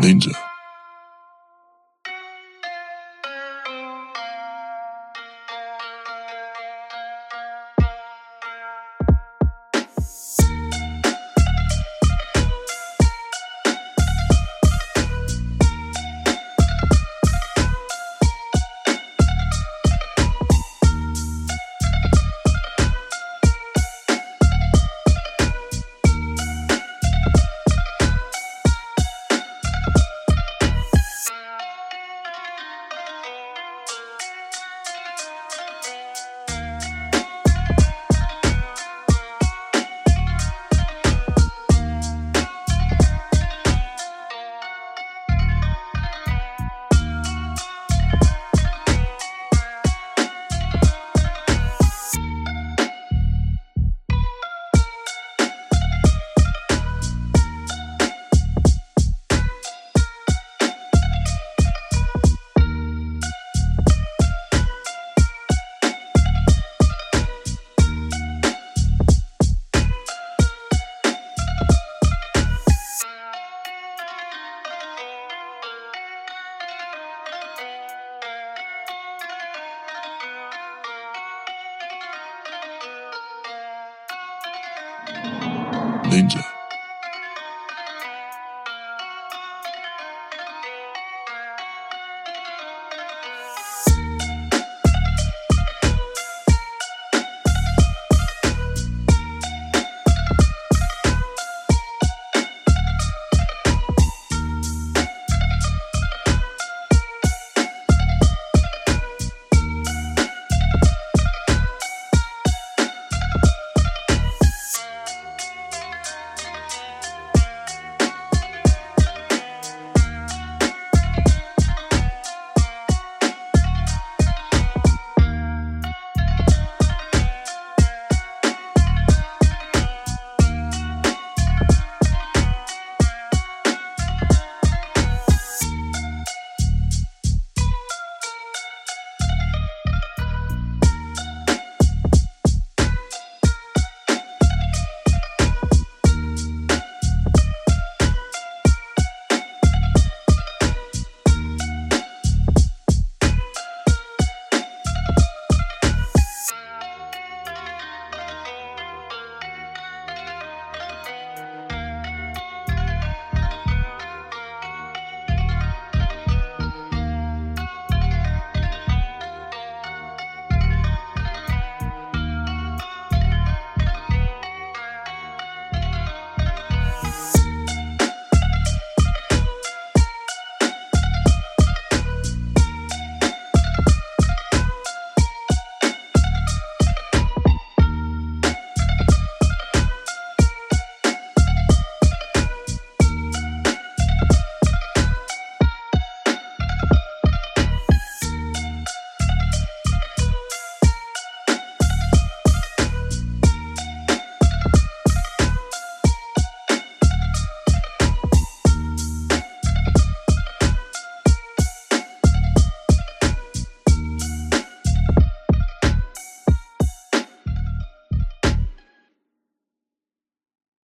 Ninja. Ninja.